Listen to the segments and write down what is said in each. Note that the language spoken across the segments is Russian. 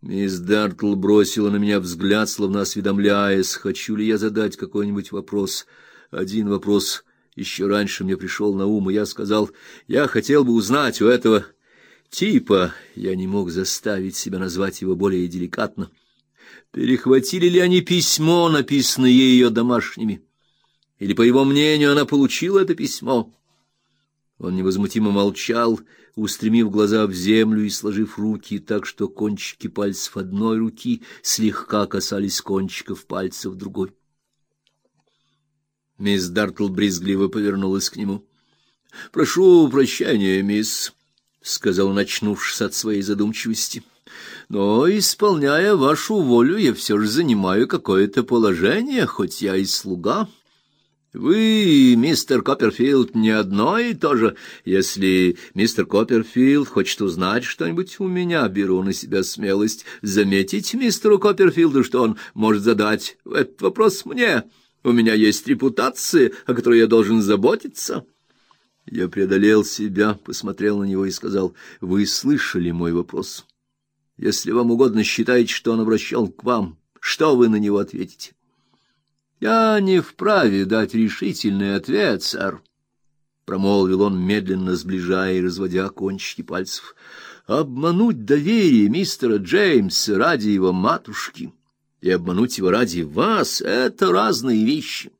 Мисс Дартл бросила на меня взгляд, словно осведомляясь, хочу ли я задать какой-нибудь вопрос. Один вопрос еще раньше мне пришел на ум, и я сказал: "Я хотел бы узнать у этого типа, я не мог заставить себя назвать его более деликатно. Перехватили ли они письмо, написанное ее домашними? Или по его мнению она получила это письмо?" Он невозмутимо молчал, устремив глаза в землю и сложив руки так, что кончики пальцев одной руки слегка касались кончиков пальцев другой. Мисс Дартл брезгливо повернулась к нему. "Прошу прощения, мисс", сказал, начнувшись от своей задумчивости. "Но исполняя вашу волю, я все же занимаю какое-то положение, хоть я и слуга". Вы, мистер Копперфилд, не одно и то же. Если мистер Копперфилд хочет узнать что-нибудь у меня, беру на себя смелость заметить мистеру Копперфилду, что он может задать этот вопрос мне. У меня есть репутация, о которой я должен заботиться. Я преодолел себя, посмотрел на него и сказал: "Вы слышали мой вопрос? Если вам угодно считать, что он обращен к вам, что вы на него ответите?" Я не вправе дать решительный ответ, сэр, промолвил он, медленно сближая и разводя кончики пальцев. Обмануть доверие мистера Джеймса ради его матушки и обмануть его ради вас это разные вещи.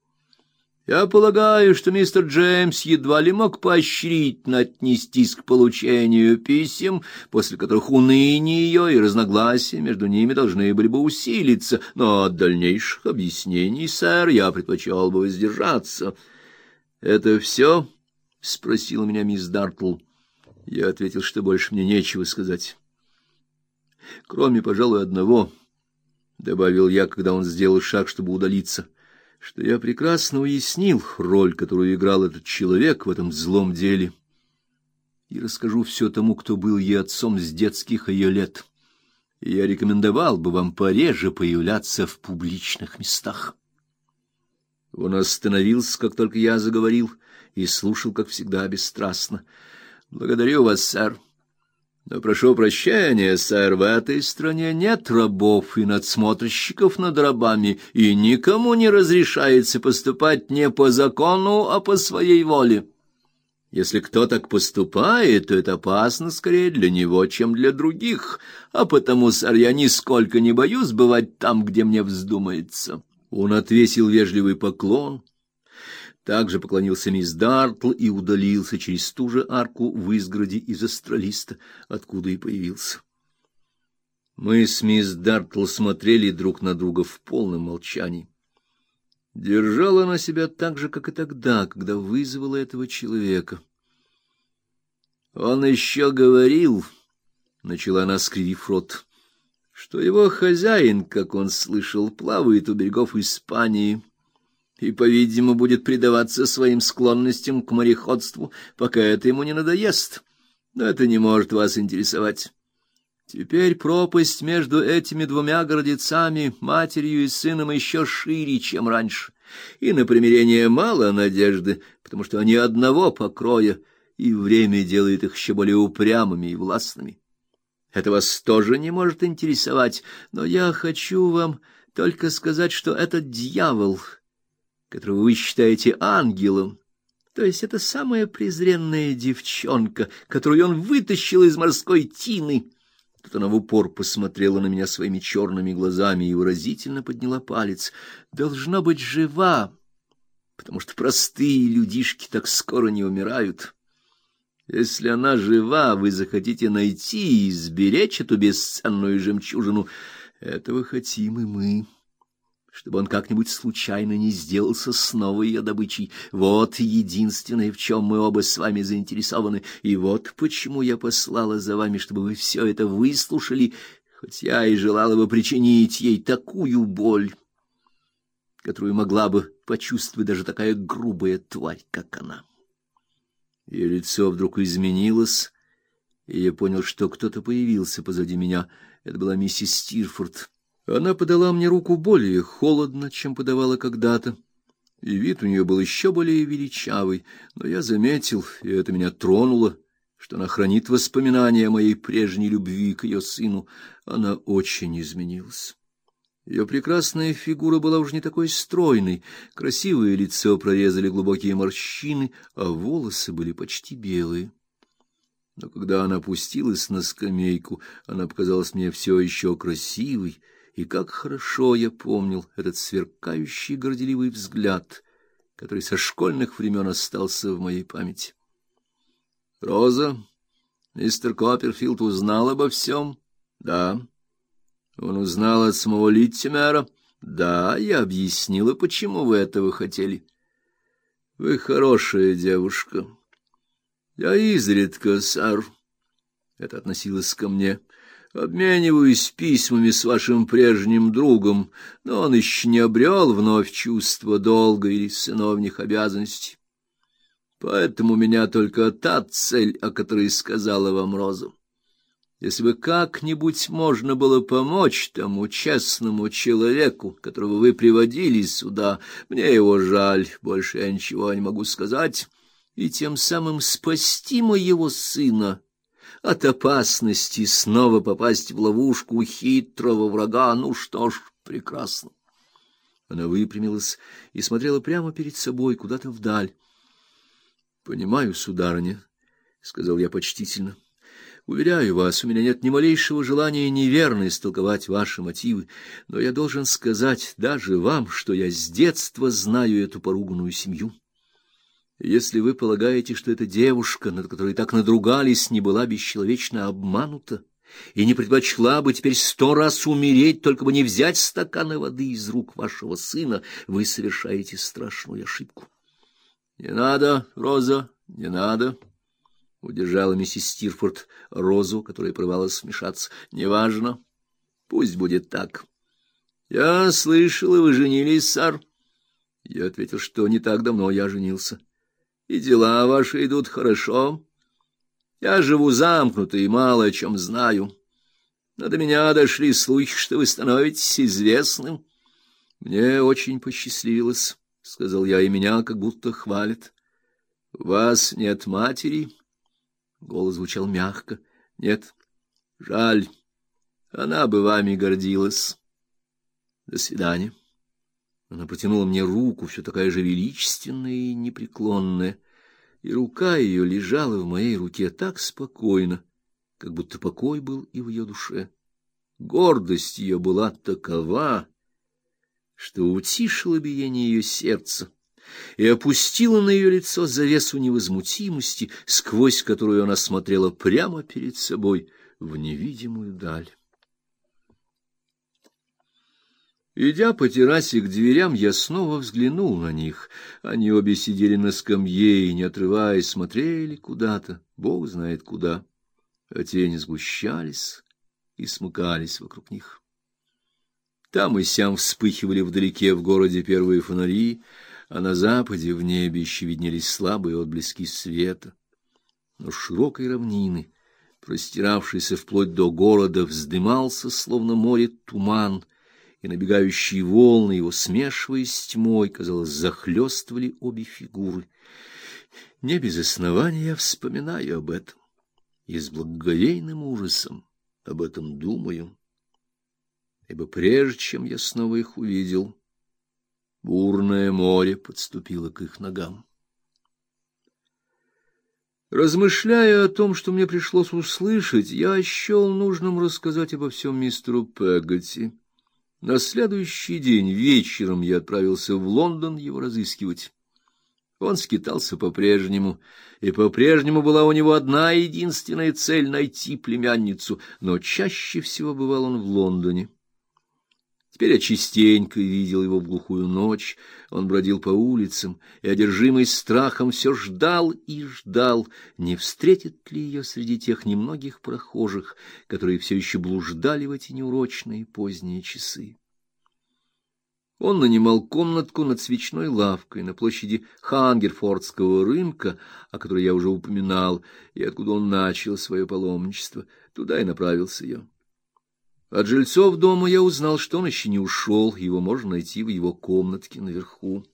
Я полагаю, что мистер Джеймс едва ли мог поощрительно отнестись к получению писем, после которых уныние ее и разногласия между ними должны были бы усилиться, но от дальнейших объяснений, сэр, я предпочел бы воздержаться. — Это все? — спросила меня мисс Дартл. Я ответил, что больше мне нечего сказать. — Кроме, пожалуй, одного, — добавил я, когда он сделал шаг, чтобы удалиться — что я прекрасно уяснил роль, которую играл этот человек в этом злом деле, и расскажу все тому, кто был ей отцом с детских ее лет. И я рекомендовал бы вам пореже появляться в публичных местах. Он остановился, как только я заговорил, и слушал, как всегда, бесстрастно. Благодарю вас, сэр. Но прошу прощения, сэр, в этой стране нет рабов и надсмотрщиков над рабами, и никому не разрешается поступать не по закону, а по своей воле. Если кто так поступает, то это опасно скорее для него, чем для других, а потому, сэр, я нисколько не боюсь бывать там, где мне вздумается. Он отвесил вежливый поклон, также поклонился мисс Дартл и удалился через ту же арку в изгороди из астролиста, откуда и появился. Мы с мисс Дартл смотрели друг на друга в полном молчании. Держала она себя так же, как и тогда, когда вызвала этого человека. Он еще говорил, начала она, скривив рот, что его хозяин, как он слышал, плавает у берегов Испании и, по-видимому, будет предаваться своим склонностям к мореходству, пока это ему не надоест. Но это не может вас интересовать. Теперь пропасть между этими двумя гордецами, матерью и сыном, еще шире, чем раньше. И на примирение мало надежды, потому что они одного покроя, и время делает их еще более упрямыми и властными. Это вас тоже не может интересовать, но я хочу вам только сказать, что этот дьявол которого вы считаете ангелом, то есть это самая презренная девчонка, которую он вытащил из морской тины. Тут она в упор посмотрела на меня своими черными глазами и выразительно подняла палец. Должна быть жива, потому что простые людишки так скоро не умирают. Если она жива, вы захотите найти и сберечь эту бесценную жемчужину. Этого хотим и мы чтобы он как-нибудь случайно не сделался снова ее добычей. Вот единственное, в чем мы оба с вами заинтересованы, и вот почему я послала за вами, чтобы вы все это выслушали, хоть я и желала бы причинить ей такую боль, которую могла бы почувствовать даже такая грубая тварь, как она. Ее лицо вдруг изменилось, и я понял, что кто-то появился позади меня. Это была миссис Стирфорд. Она подала мне руку более холодно, чем подавала когда-то, и вид у нее был еще более величавый, но я заметил, и это меня тронуло, что она хранит воспоминания о моей прежней любви к ее сыну. Она очень изменилась. Ее прекрасная фигура была уже не такой стройной, красивое лицо прорезали глубокие морщины, а волосы были почти белые. Но когда она опустилась на скамейку, она показалась мне все еще красивой, и как хорошо я помнил этот сверкающий горделивый взгляд, который со школьных времен остался в моей памяти. Роза, мистер Копперфилд узнал обо всем? Да. Он узнал от самого Литтимера? Да, я объяснила, почему вы этого хотели. Вы хорошая девушка. Я изредка, сэр, это относилось ко мне, обмениваюсь письмами с вашим прежним другом, но он еще не обрел вновь чувство долга или сыновних обязанностей. Поэтому у меня только та цель, о которой сказала вам Роза. Если бы как-нибудь можно было помочь тому честному человеку, которого вы приводили сюда, мне его жаль, больше я ничего не могу сказать, и тем самым спасти моего сына от опасности снова попасть в ловушку хитрого врага, ну что ж, прекрасно. Она выпрямилась и смотрела прямо перед собой, куда-то вдаль. Понимаю, сударыня, сказал я почтительно. Уверяю вас, у меня нет ни малейшего желания неверно истолковать ваши мотивы, но я должен сказать даже вам, что я с детства знаю эту поруганную семью. Если вы полагаете, что эта девушка, над которой так надругались, не была бесчеловечно обманута и не предпочла бы теперь сто раз умереть, только бы не взять стакана воды из рук вашего сына, вы совершаете страшную ошибку. Не надо, Роза, не надо, удержала миссис Стирфорд Розу, которая порывалась смешаться. Неважно. Пусть будет так. Я слышал, вы женились, сэр. Я ответил, что не так давно я женился. И дела ваши идут хорошо. Я живу замкнуто и мало о чем знаю. Но до меня дошли слухи, что вы становитесь известным. Мне очень посчастливилось сказал я, и меня как будто хвалят. вас нет матери? Голос звучал мягко. Нет. Жаль. Она бы вами гордилась. До свидания. Она протянула мне руку, все такая же величественная и непреклонная, и рука ее лежала в моей руке так спокойно, как будто покой был и в ее душе. Гордость ее была такова, что утишило биение ее сердца и опустило на ее лицо завесу невозмутимости, сквозь которую она смотрела прямо перед собой в невидимую даль. Идя по террасе к дверям, я снова взглянул на них. Они обе сидели на скамье и, не отрываясь, смотрели куда-то, Бог знает куда. А тени сгущались и смыкались вокруг них. Там и сям вспыхивали вдалеке в городе первые фонари, а на западе в небе еще виднелись слабые отблески света. Но широкой равнины, простиравшейся вплоть до города, вздымался, словно море, туман, и набегающие волны его, смешиваясь с тьмой, казалось, захлестывали обе фигуры. Не без основания я вспоминаю об этом и с благоговейным ужасом об этом думаю ибо прежде чем я снова их увидел, бурное море подступило к их ногам. Размышляя о том, что мне пришлось услышать, я счел нужным рассказать обо всем мистеру Пегати. На следующий день вечером я отправился в Лондон его разыскивать. Он скитался по-прежнему, и по-прежнему была у него одна единственная цель — найти племянницу, но чаще всего бывал он в Лондоне. Теперь я частенько видел его в глухую ночь. Он бродил по улицам и, одержимый страхом, все ждал и ждал, не встретит ли ее среди тех немногих прохожих, которые все еще блуждали в эти неурочные поздние часы. Он нанимал комнатку над свечной лавкой на площади Хангерфордского рынка, о которой я уже упоминал, и откуда он начал свое паломничество. Туда и направился я. От жильцов дома я узнал, что он еще не ушел, его можно найти в его комнатке наверху.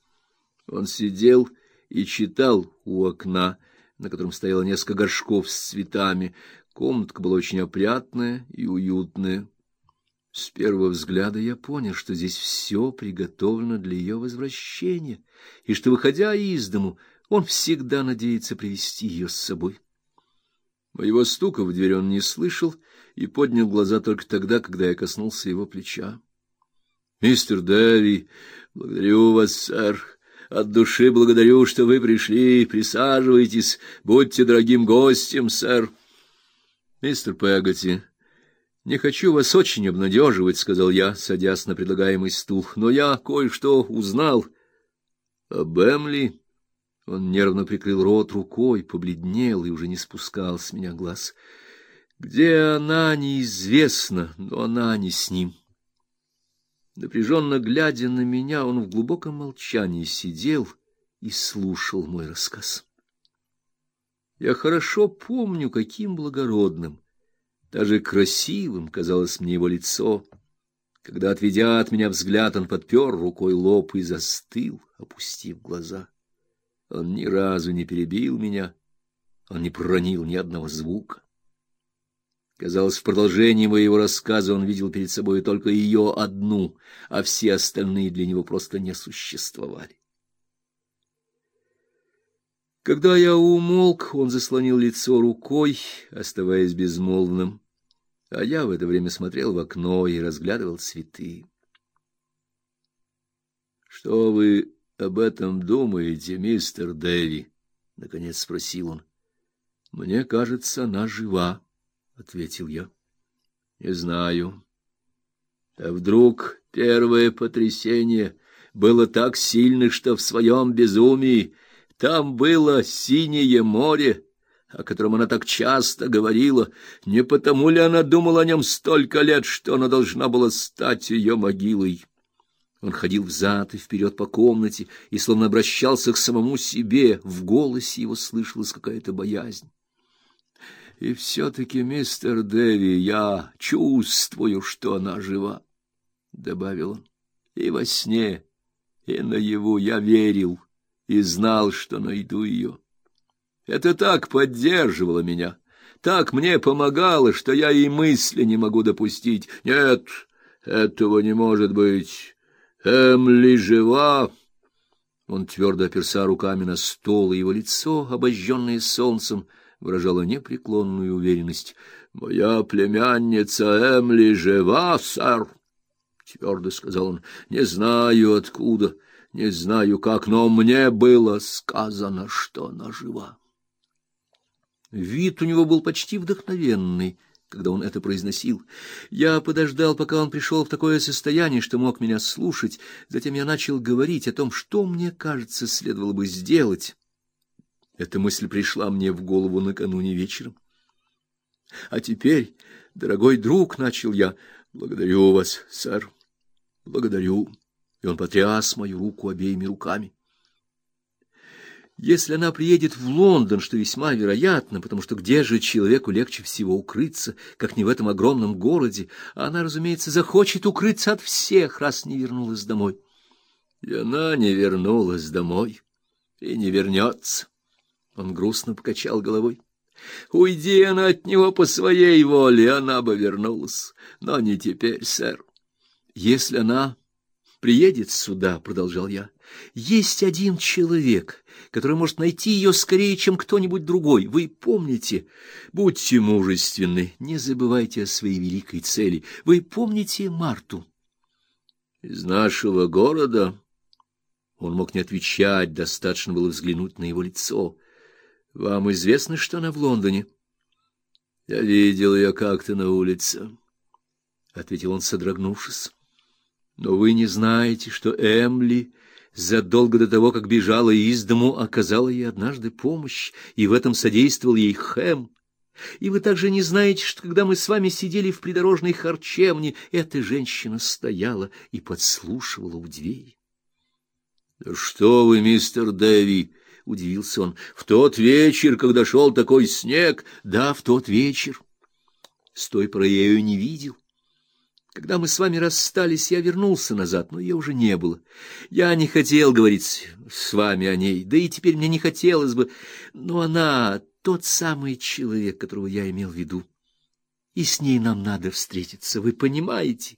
Он сидел и читал у окна, на котором стояло несколько горшков с цветами. Комнатка была очень опрятная и уютная. С первого взгляда я понял, что здесь все приготовлено для ее возвращения, и что, выходя из дому, он всегда надеется привести ее с собой. Моего стука в дверь он не слышал и поднял глаза только тогда, когда я коснулся его плеча. Мистер Дэви, благодарю вас, сэр. От души благодарю, что вы пришли. Присаживайтесь, будьте дорогим гостем, сэр. Мистер Пегати, не хочу вас очень обнадеживать, сказал я, садясь на предлагаемый стул, но я кое-что узнал об Эмли. Он нервно прикрыл рот рукой, побледнел и уже не спускал с меня глаз. Где она неизвестно, но она не с ним. Напряженно глядя на меня, он в глубоком молчании сидел и слушал мой рассказ. Я хорошо помню, каким благородным, даже красивым казалось мне его лицо, когда, отведя от меня взгляд, он подпер рукой лоб и застыл, опустив глаза. Он ни разу не перебил меня, он не проронил ни одного звука. Казалось, в продолжении моего рассказа он видел перед собой только ее одну, а все остальные для него просто не существовали. Когда я умолк, он заслонил лицо рукой, оставаясь безмолвным, а я в это время смотрел в окно и разглядывал цветы. Что вы об этом думаете, мистер Дэви? наконец спросил он. Мне кажется, она жива. — ответил я. — Не знаю. А вдруг первое потрясение было так сильно, что в своем безумии там было синее море, о котором она так часто говорила, не потому ли она думала о нем столько лет, что она должна была стать ее могилой? Он ходил взад и вперед по комнате и словно обращался к самому себе, в голосе его слышалась какая-то боязнь. И все-таки, мистер Дэви, я чувствую, что она жива, — добавил он. И во сне, и наяву я верил и знал, что найду ее. Это так поддерживало меня, так мне помогало, что я и мысли не могу допустить. Нет, этого не может быть. Эмли жива. Он твердо оперся руками на стол, и его лицо, обожженное солнцем, — выражала непреклонную уверенность. Моя племянница Эмли жива, сэр, твердо сказал он. Не знаю откуда, не знаю как, но мне было сказано, что она жива. Вид у него был почти вдохновенный, когда он это произносил. Я подождал, пока он пришел в такое состояние, что мог меня слушать, затем я начал говорить о том, что мне кажется, следовало бы сделать эта мысль пришла мне в голову накануне вечером. А теперь, дорогой друг, начал я. Благодарю вас, сэр. Благодарю. И он потряс мою руку обеими руками. Если она приедет в Лондон, что весьма вероятно, потому что где же человеку легче всего укрыться, как не в этом огромном городе, а она, разумеется, захочет укрыться от всех, раз не вернулась домой. И она не вернулась домой и не вернется. Он грустно покачал головой. Уйди она от него по своей воле, она бы вернулась, но не теперь, сэр. Если она приедет сюда, продолжал я. Есть один человек, который может найти ее скорее, чем кто-нибудь другой. Вы помните? Будьте мужественны, не забывайте о своей великой цели. Вы помните Марту? Из нашего города он мог не отвечать, достаточно было взглянуть на его лицо. Вам известно, что она в Лондоне? Я видел ее как-то на улице, ответил он, содрогнувшись. Но вы не знаете, что Эмли задолго до того, как бежала из дому, оказала ей однажды помощь, и в этом содействовал ей Хэм. И вы также не знаете, что когда мы с вами сидели в придорожной харчевне, эта женщина стояла и подслушивала у двери. — Что вы, мистер Дэви, — удивился он. — В тот вечер, когда шел такой снег? — Да, в тот вечер. С той поры я ее не видел. Когда мы с вами расстались, я вернулся назад, но ее уже не было. Я не хотел говорить с вами о ней, да и теперь мне не хотелось бы, но она тот самый человек, которого я имел в виду. И с ней нам надо встретиться, вы понимаете?